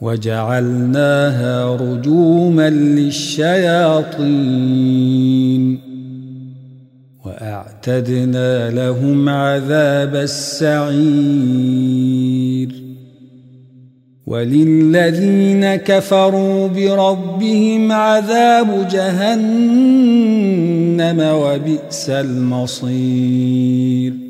وجعلناها رجوما للشياطين. وأعتدنا لهم عذاب السعير. وللذين كفروا بربهم عذاب جهنم وبئس المصير.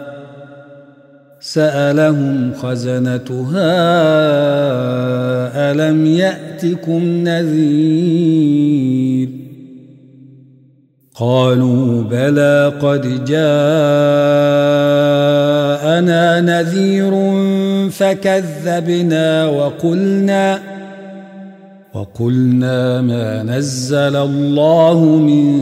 سألهم خزنتها ألم يأتكم نذير؟ قالوا بلى قد جاءنا نذير فكذبنا وقلنا وقلنا ما نزل الله من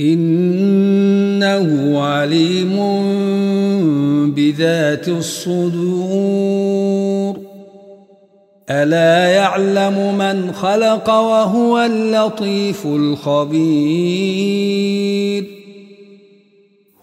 إنه عليم بذات الصدور. ألا يعلم من خلق وهو اللطيف الخبير.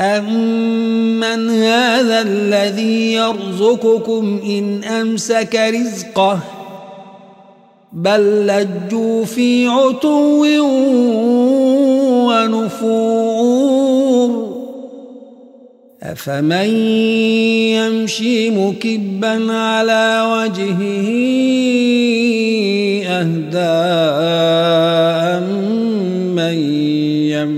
أمن هذا الذي يرزقكم إن أمسك رزقه بل لجوا في عتو ونفور أفمن يمشي مكبا على وجهه أهدى من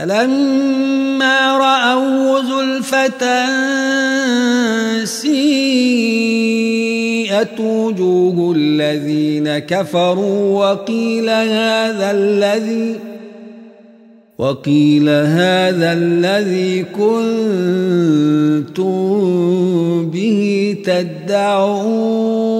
فلما رأوا زلفة سيئت وجوه الذين كفروا وقيل هذا الذي وقيل هذا الذي كنتم به تدعون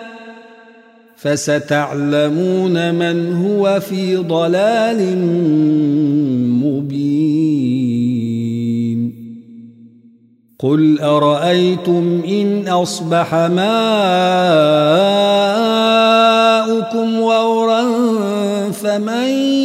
فستعلمون من هو في ضلال مبين. قل أرأيتم إن أصبح ماؤكم غورا فمن